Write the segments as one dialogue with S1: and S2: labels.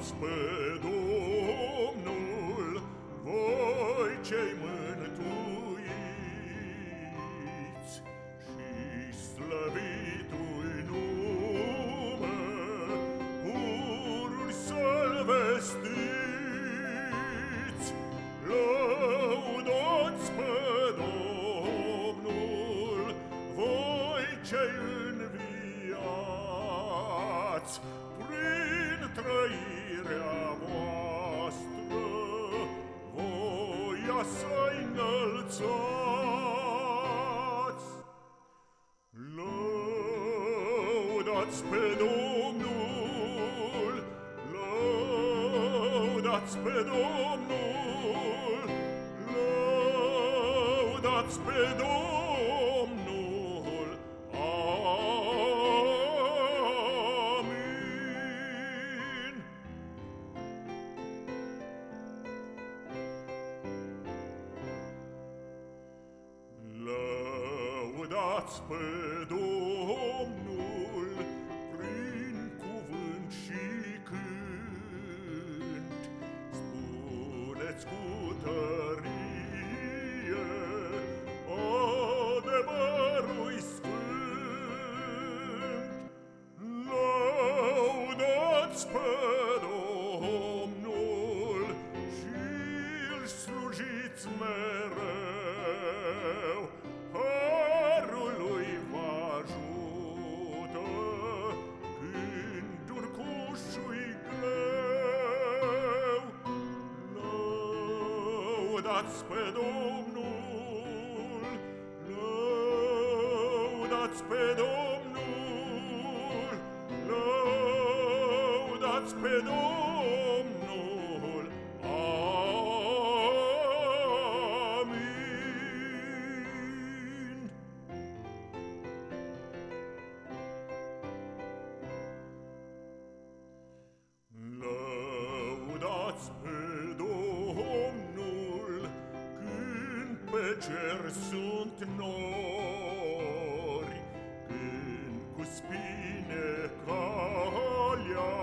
S1: Lăsați pe Domnul, voi cei mântuiți, și slăvitul nume, purul să-l vestiți, lăudați pe Domnul, voi cei înviați, passò innalzat. Laudat pe Domnul, laudat pe Domnul, laudat pe Domnul, Lăudați pe Domnul prin cuvânt și cânt, spuneți cu tărie adevărul sfânt. Lăudați pe Lăudați pe Domnul, lăudați pe Domnul, lăudați pe Domnul. cer sunt nori, Când cu spine calea,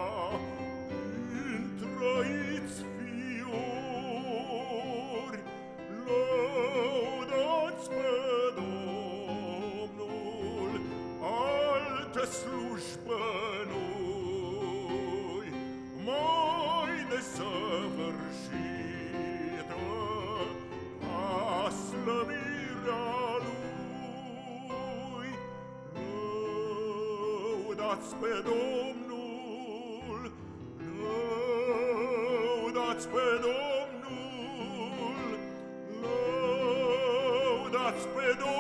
S1: Întrăiți fiori, Lăudați pe Domnul, Alte lăudați pe Domnul, lăudați pe Domnul, lăudați pe Domnul.